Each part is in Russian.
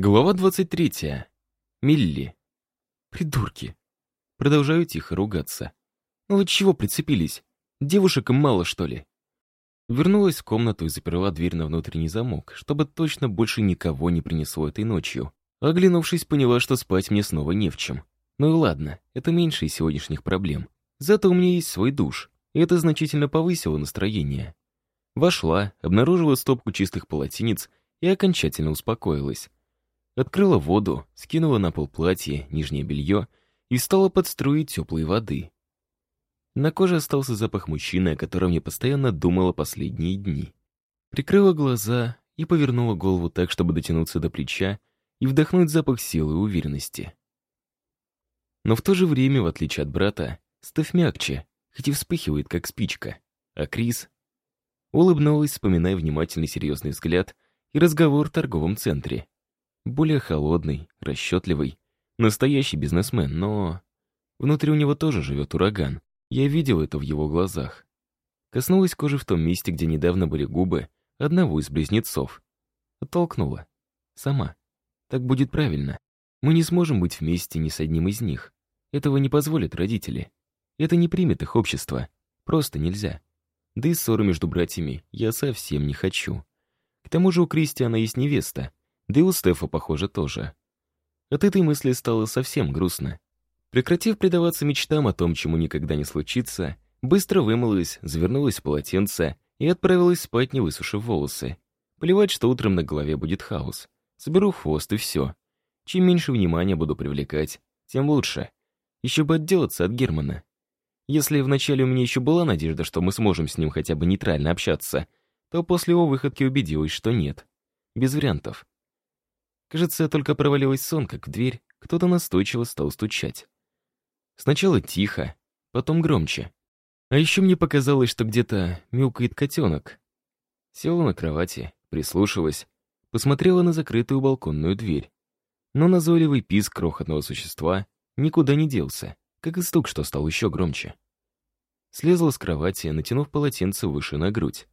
Глава 23. Милли. Придурки. Продолжаю тихо ругаться. Ну вот чего прицепились? Девушек им мало, что ли? Вернулась в комнату и заперла дверь на внутренний замок, чтобы точно больше никого не принесло этой ночью. Оглянувшись, поняла, что спать мне снова не в чем. Ну и ладно, это меньше из сегодняшних проблем. Зато у меня есть свой душ, и это значительно повысило настроение. Вошла, обнаружила стопку чистых полотенец и окончательно успокоилась. Открыла воду, скинула на пол платье, нижнее белье и стала под теплой воды. На коже остался запах мужчины, о котором я постоянно думала последние дни. Прикрыла глаза и повернула голову так, чтобы дотянуться до плеча и вдохнуть запах силы и уверенности. Но в то же время, в отличие от брата, Стеф мягче, хоть и вспыхивает, как спичка. А Крис улыбнулась, вспоминая внимательный серьезный взгляд и разговор в торговом центре. Более холодный, расчетливый, настоящий бизнесмен, но... Внутри у него тоже живет ураган. Я видел это в его глазах. Коснулась кожи в том месте, где недавно были губы одного из близнецов. Оттолкнула. Сама. Так будет правильно. Мы не сможем быть вместе ни с одним из них. Этого не позволят родители. Это не примет их общество. Просто нельзя. Да и ссоры между братьями я совсем не хочу. К тому же у Кристиана есть невеста, да и у Стефа, похоже, тоже. От этой мысли стало совсем грустно. Прекратив предаваться мечтам о том, чему никогда не случится, быстро вымылась, завернулась в полотенце и отправилась спать, не высушив волосы. Плевать, что утром на голове будет хаос. Соберу хвост и все. Чем меньше внимания буду привлекать, тем лучше. Еще бы отделаться от Германа. Если вначале у меня еще была надежда, что мы сможем с ним хотя бы нейтрально общаться, то после его выходки убедилась, что нет. Без вариантов. Кажется, я только провалилась сон, как в дверь кто-то настойчиво стал стучать. Сначала тихо, потом громче. А еще мне показалось, что где-то мяукает котенок. Села на кровати, прислушалась, посмотрела на закрытую балконную дверь. Но назойливый писк крохотного существа никуда не делся, как и стук, что стал еще громче. Слезла с кровати, натянув полотенце выше на грудь.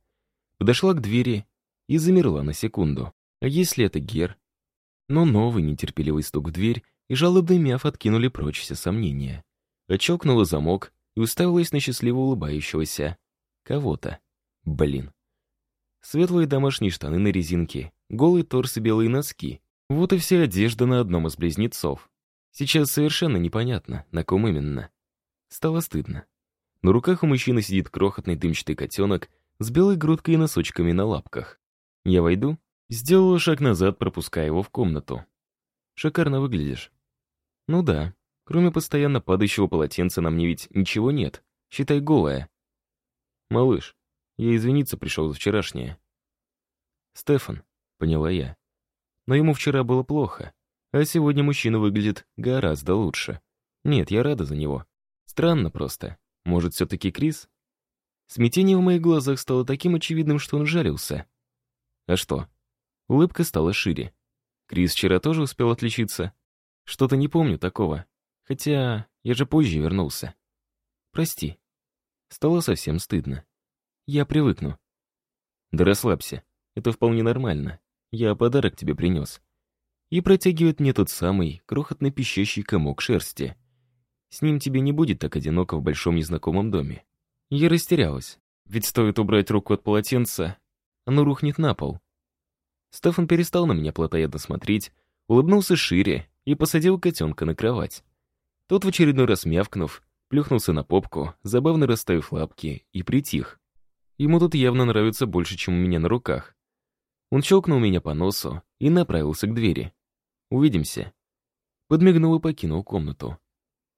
Подошла к двери и замерла на секунду. А если это Гер, но новый нетерпеливый стук в дверь и жалобный мяв откинули прочь все сомнения. Очокнула замок и уставилась на счастливо улыбающегося кого-то. Блин. Светлые домашние штаны на резинке, голый торс и белые носки. Вот и вся одежда на одном из близнецов. Сейчас совершенно непонятно, на ком именно. Стало стыдно. На руках у мужчины сидит крохотный дымчатый котенок с белой грудкой и носочками на лапках. Я войду Сделала шаг назад, пропуская его в комнату. «Шикарно выглядишь». «Ну да. Кроме постоянно падающего полотенца на мне ведь ничего нет. Считай голая». «Малыш, я извиниться пришел за вчерашнее». «Стефан», — поняла я. Но ему вчера было плохо, а сегодня мужчина выглядит гораздо лучше. Нет, я рада за него. Странно просто. Может, все-таки Крис? Смятение в моих глазах стало таким очевидным, что он жарился. А что? Улыбка стала шире. Крис вчера тоже успел отличиться. Что-то не помню такого. Хотя я же позже вернулся. Прости. Стало совсем стыдно. Я привыкну. Да расслабься. Это вполне нормально. Я подарок тебе принес. И протягивает мне тот самый крохотный пищащий комок шерсти. С ним тебе не будет так одиноко в большом незнакомом доме. Я растерялась. Ведь стоит убрать руку от полотенца, оно рухнет на пол. Стефан перестал на меня плотоядно смотреть, улыбнулся шире и посадил котенка на кровать. Тот в очередной раз мявкнув, плюхнулся на попку, забавно расставив лапки, и притих. Ему тут явно нравится больше, чем у меня на руках. Он щелкнул меня по носу и направился к двери. «Увидимся». Подмигнул и покинул комнату.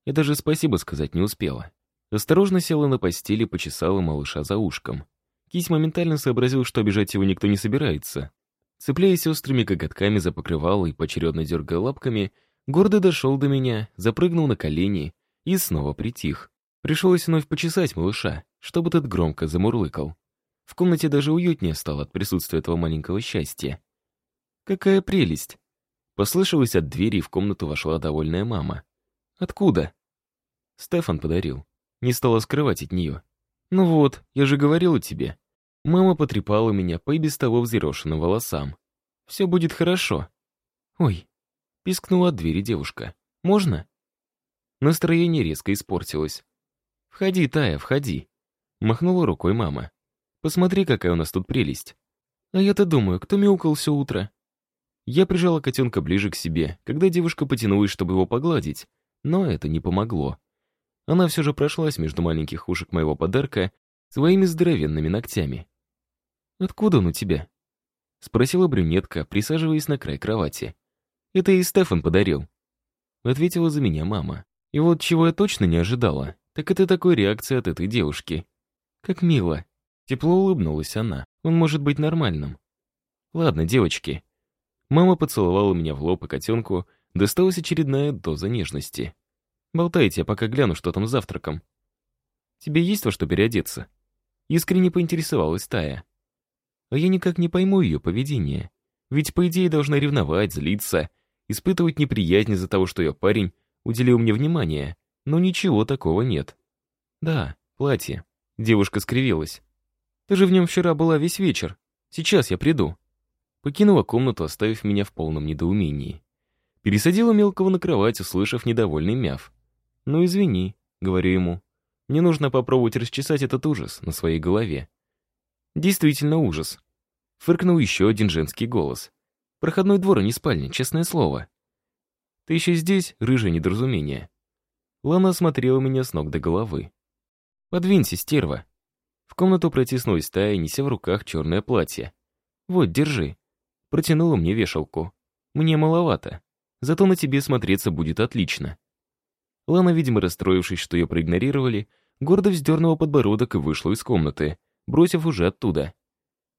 Я даже спасибо сказать не успела. Осторожно села на постели и почесала малыша за ушком. Кись моментально сообразил, что обижать его никто не собирается, Цепляясь острыми коготками за покрывало и поочередно дергая лапками, гордо дошел до меня, запрыгнул на колени и снова притих. Пришлось вновь почесать малыша, чтобы тот громко замурлыкал. В комнате даже уютнее стало от присутствия этого маленького счастья. «Какая прелесть!» Послышалось от двери, и в комнату вошла довольная мама. «Откуда?» Стефан подарил. Не стала скрывать от нее. «Ну вот, я же говорила тебе. Мама потрепала меня по и без того взъерошенным волосам. «Все будет хорошо». «Ой!» — пискнула от двери девушка. «Можно?» Настроение резко испортилось. «Входи, Тая, входи!» — махнула рукой мама. «Посмотри, какая у нас тут прелесть!» А я-то думаю, кто мяукал все утро? Я прижала котенка ближе к себе, когда девушка потянулась, чтобы его погладить, но это не помогло. Она все же прошлась между маленьких ушек моего подарка своими здоровенными ногтями. «Откуда он у тебя?» — спросила брюнетка, присаживаясь на край кровати. «Это и Стефан подарил», — ответила за меня мама. И вот чего я точно не ожидала, так это такой реакции от этой девушки. Как мило. Тепло улыбнулась она. Он может быть нормальным. Ладно, девочки. Мама поцеловала меня в лоб и котенку, досталась очередная доза нежности. Болтайте, пока гляну, что там с завтраком. Тебе есть во что переодеться? Искренне поинтересовалась Тая. А я никак не пойму ее поведение. Ведь, по идее, должна ревновать, злиться, испытывать неприязнь из-за того, что ее парень уделил мне внимание, но ничего такого нет. Да, платье. Девушка скривилась. Ты же в нем вчера была весь вечер. Сейчас я приду». Покинула комнату, оставив меня в полном недоумении. Пересадила мелкого на кровать, услышав недовольный мяв. «Ну, извини», — говорю ему. «Мне нужно попробовать расчесать этот ужас на своей голове». «Действительно ужас». Фыркнул еще один женский голос. «Проходной двор, а не спальня, честное слово». «Ты еще здесь, рыжее недоразумение». Лана осмотрела меня с ног до головы. «Подвинься, стерва», в комнату протиснулась стая, неся в руках черное платье. «Вот, держи». Протянула мне вешалку. «Мне маловато. Зато на тебе смотреться будет отлично». Лана, видимо, расстроившись, что ее проигнорировали, гордо вздернула подбородок и вышла из комнаты, бросив уже оттуда.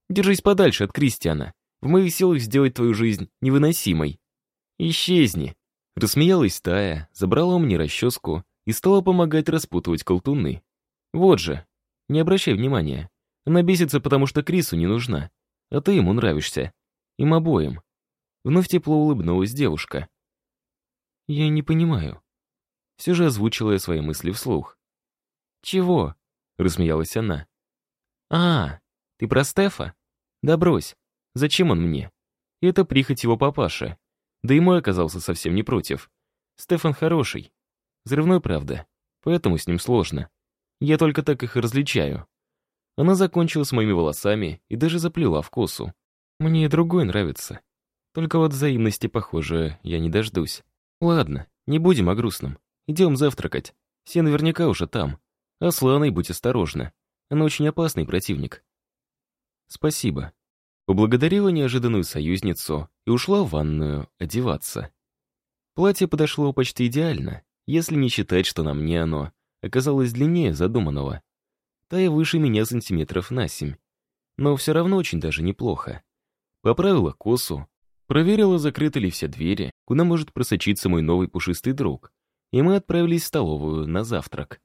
«Держись подальше от Кристиана. В моих силах сделать твою жизнь невыносимой». «Исчезни!» Рассмеялась Тая, забрала у меня расческу и стала помогать распутывать колтуны. «Вот же, не обращай внимания. Она бесится, потому что Крису не нужна. А ты ему нравишься. Им обоим. Вновь тепло улыбнулась девушка. Я не понимаю. Все же озвучила я свои мысли вслух. «Чего?» — рассмеялась она. «А, ты про Стефа? Да брось. Зачем он мне? это прихоть его папаши. Да и мой оказался совсем не против. Стефан хороший. Взрывной, правда. Поэтому с ним сложно. Я только так их и различаю. Она закончила с моими волосами и даже заплела в косу. Мне и другой нравится. Только вот взаимности, похоже, я не дождусь. Ладно, не будем о грустном. Идем завтракать. Все наверняка уже там. А с Ланой будь осторожна. Она очень опасный противник. Спасибо. Поблагодарила неожиданную союзницу и ушла в ванную одеваться. Платье подошло почти идеально, если не считать, что на мне оно оказалась длиннее задуманного. Тая выше меня сантиметров на семь. Но все равно очень даже неплохо. Поправила косу, проверила, закрыты ли все двери, куда может просочиться мой новый пушистый друг, и мы отправились в столовую на завтрак.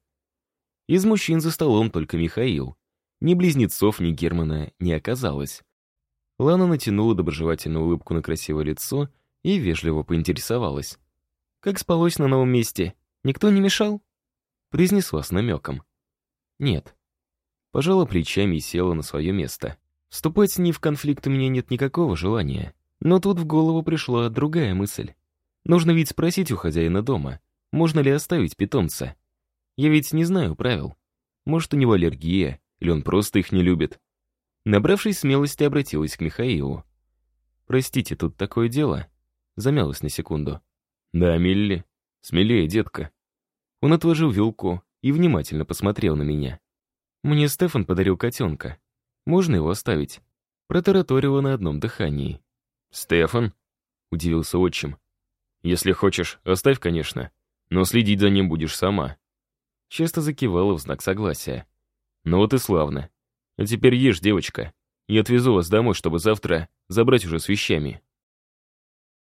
Из мужчин за столом только Михаил. Ни близнецов, ни Германа не оказалось. Лана натянула доброжелательную улыбку на красивое лицо и вежливо поинтересовалась. «Как спалось на новом месте? Никто не мешал?» произнесла с намеком. «Нет». Пожала плечами и села на свое место. Вступать с ней в конфликт у меня нет никакого желания. Но тут в голову пришла другая мысль. Нужно ведь спросить у хозяина дома, можно ли оставить питомца. Я ведь не знаю правил. Может, у него аллергия, или он просто их не любит. Набравшись смелости, обратилась к Михаилу. «Простите, тут такое дело?» Замялась на секунду. «Да, Милли. Смелее, детка». Он отложил вилку и внимательно посмотрел на меня. «Мне Стефан подарил котенка. Можно его оставить?» Протараторила на одном дыхании. «Стефан?» — удивился отчим. «Если хочешь, оставь, конечно, но следить за ним будешь сама». Часто закивала в знак согласия. «Ну вот и славно. А теперь ешь, девочка. Я отвезу вас домой, чтобы завтра забрать уже с вещами».